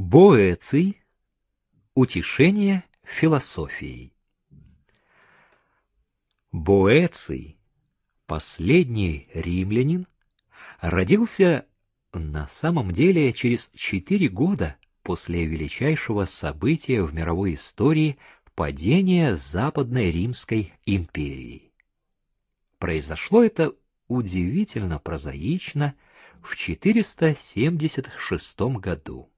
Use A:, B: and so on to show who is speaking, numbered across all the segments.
A: Боэций. Утешение философией. Боэций, последний римлянин, родился на самом деле через четыре года после величайшего события в мировой истории падения Западной Римской империи. Произошло это удивительно прозаично в 476 году.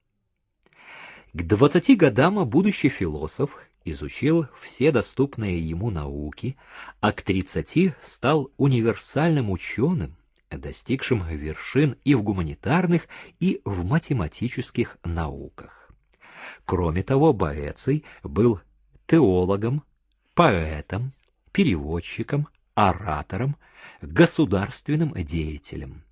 A: К двадцати годам будущий философ изучил все доступные ему науки, а к тридцати стал универсальным ученым, достигшим вершин и в гуманитарных, и в математических науках. Кроме того, Боэций был теологом, поэтом, переводчиком, оратором, государственным деятелем.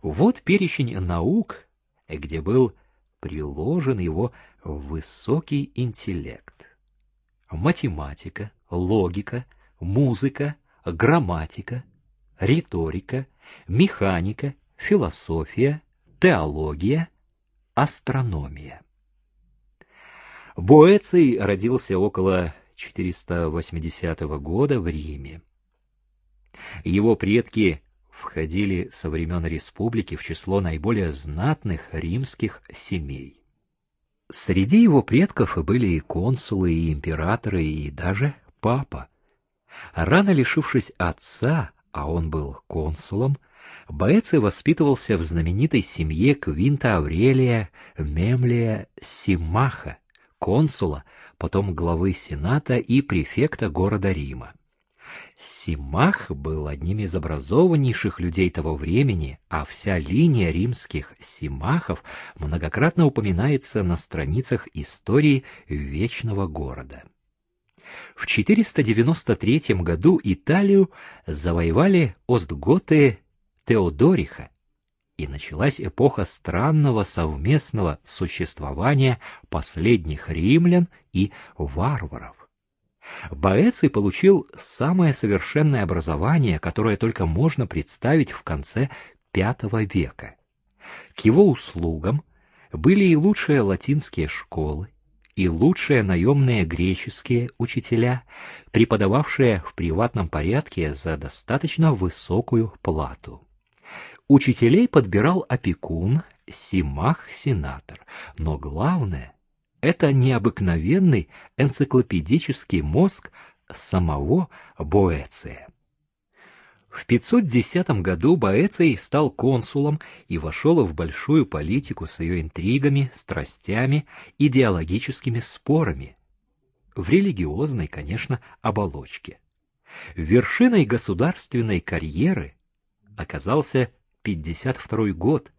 A: Вот перечень наук, где был приложен его высокий интеллект. Математика, логика, музыка, грамматика, риторика, механика, философия, теология, астрономия. Боэций родился около 480 года в Риме. Его предки входили со времен республики в число наиболее знатных римских семей. Среди его предков были и консулы, и императоры, и даже папа. Рано лишившись отца, а он был консулом, Боэций воспитывался в знаменитой семье Квинта Аврелия Мемлия Симаха, консула, потом главы сената и префекта города Рима. Симах был одним из образованнейших людей того времени, а вся линия римских симахов многократно упоминается на страницах истории Вечного города. В 493 году Италию завоевали остготы Теодориха, и началась эпоха странного совместного существования последних римлян и варваров. Боэций получил самое совершенное образование, которое только можно представить в конце V века. К его услугам были и лучшие латинские школы, и лучшие наемные греческие учителя, преподававшие в приватном порядке за достаточно высокую плату. Учителей подбирал опекун, симах-сенатор, но главное это необыкновенный энциклопедический мозг самого Боэция. В 510 году Боэций стал консулом и вошел в большую политику с ее интригами, страстями, идеологическими спорами. В религиозной, конечно, оболочке. Вершиной государственной карьеры оказался 52 год,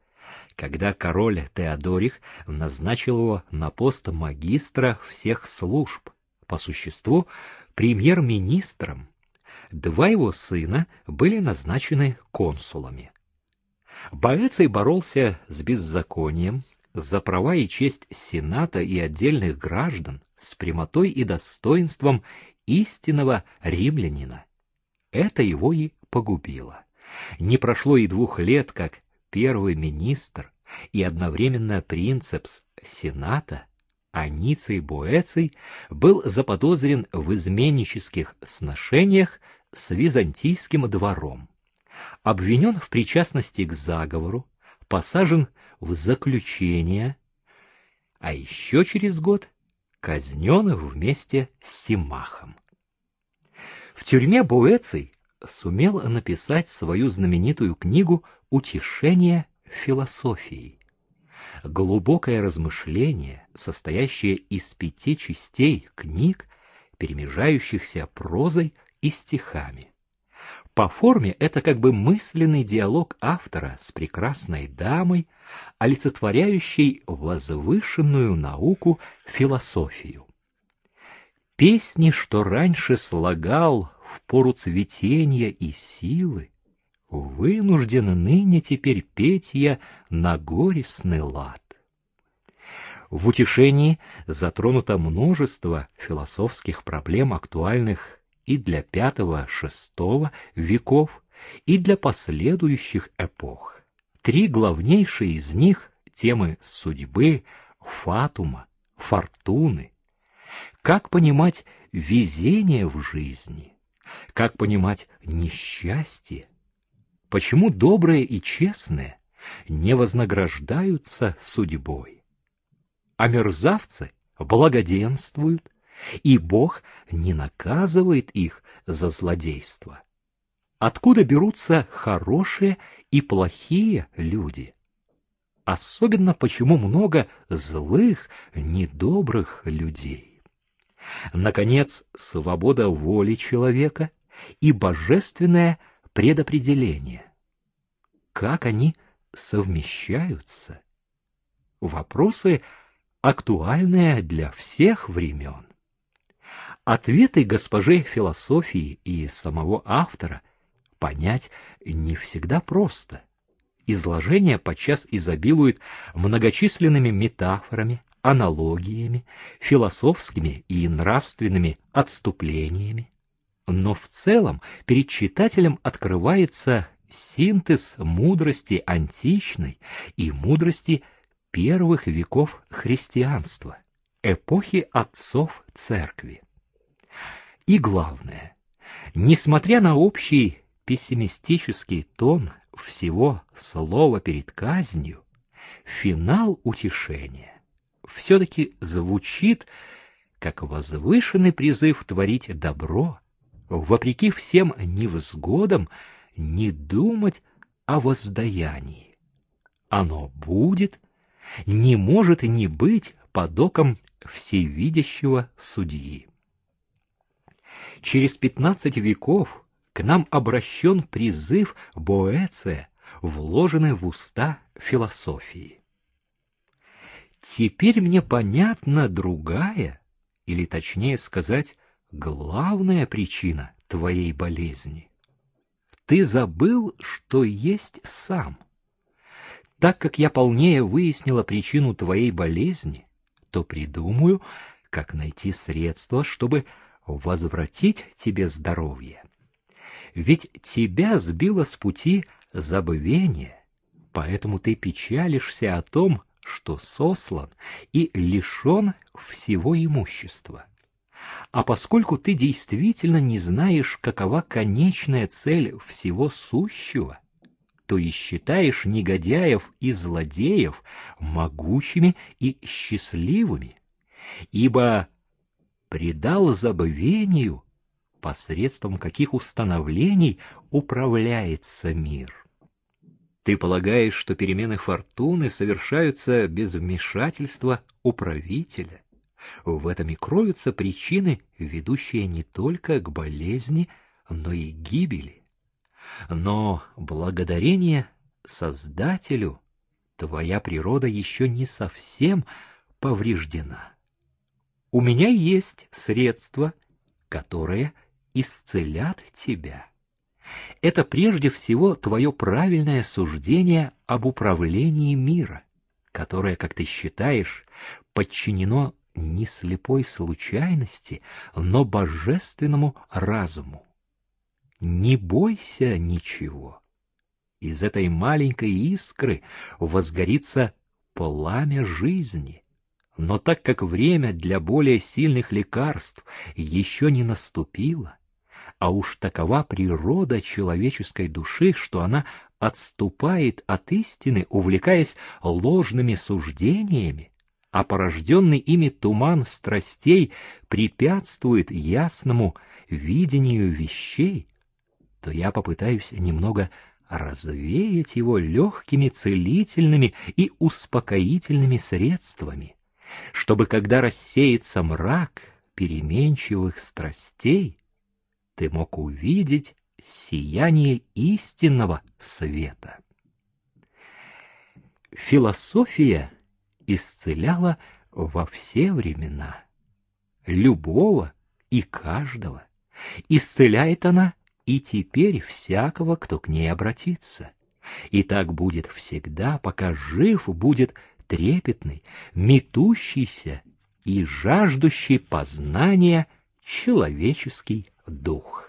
A: когда король Теодорих назначил его на пост магистра всех служб, по существу премьер-министром. Два его сына были назначены консулами. Боэций боролся с беззаконием, за права и честь Сената и отдельных граждан, с прямотой и достоинством истинного римлянина. Это его и погубило. Не прошло и двух лет, как первый министр и одновременно принцепс Сената, Аниций Боэций, был заподозрен в изменнических сношениях с византийским двором, обвинен в причастности к заговору, посажен в заключение, а еще через год казнен вместе с Симахом. В тюрьме Буэций сумел написать свою знаменитую книгу «Утешение философии». Глубокое размышление, состоящее из пяти частей книг, перемежающихся прозой и стихами. По форме это как бы мысленный диалог автора с прекрасной дамой, олицетворяющей возвышенную науку философию. Песни, что раньше слагал в пору цветения и силы, вынужден ныне теперь петь я на горестный лад. В утешении затронуто множество философских проблем, актуальных и для V-VI веков, и для последующих эпох. Три главнейшие из них — темы судьбы, фатума, фортуны? Как понимать везение в жизни? Как понимать несчастье? Почему добрые и честные не вознаграждаются судьбой? А мерзавцы благоденствуют, и Бог не наказывает их за злодейство. Откуда берутся хорошие и плохие люди? Особенно почему много злых, недобрых людей? Наконец, свобода воли человека и божественное предопределение. Как они совмещаются? Вопросы актуальные для всех времен. Ответы госпожи философии и самого автора понять не всегда просто. Изложение подчас изобилует многочисленными метафорами, аналогиями, философскими и нравственными отступлениями. Но в целом перед читателем открывается синтез мудрости античной и мудрости первых веков христианства, эпохи отцов церкви. И главное, несмотря на общий пессимистический тон всего слова перед казнью, финал утешения все-таки звучит как возвышенный призыв творить добро, вопреки всем невзгодам, не думать о воздаянии. Оно будет, не может не быть под оком всевидящего судьи. Через пятнадцать веков к нам обращен призыв Боэция, вложенный в уста философии. Теперь мне понятна другая, или точнее сказать, главная причина твоей болезни. Ты забыл, что есть сам. Так как я полнее выяснила причину твоей болезни, то придумаю, как найти средства, чтобы возвратить тебе здоровье. Ведь тебя сбило с пути забвение, поэтому ты печалишься о том, что сослан и лишен всего имущества. А поскольку ты действительно не знаешь, какова конечная цель всего сущего, то и считаешь негодяев и злодеев могучими и счастливыми, ибо предал забвению, посредством каких установлений управляется мир. Ты полагаешь, что перемены фортуны совершаются без вмешательства управителя? В этом и кроются причины, ведущие не только к болезни, но и гибели. Но благодарение Создателю твоя природа еще не совсем повреждена. У меня есть средства, которые исцелят тебя. Это прежде всего твое правильное суждение об управлении мира, которое, как ты считаешь, подчинено не слепой случайности, но божественному разуму. Не бойся ничего. Из этой маленькой искры возгорится пламя жизни — но так как время для более сильных лекарств еще не наступило, а уж такова природа человеческой души, что она отступает от истины, увлекаясь ложными суждениями, а порожденный ими туман страстей препятствует ясному видению вещей, то я попытаюсь немного развеять его легкими целительными и успокоительными средствами, чтобы, когда рассеется мрак переменчивых страстей, ты мог увидеть сияние истинного света. Философия исцеляла во все времена, любого и каждого. Исцеляет она и теперь всякого, кто к ней обратится. И так будет всегда, пока жив будет трепетный, метущийся и жаждущий познания человеческий дух.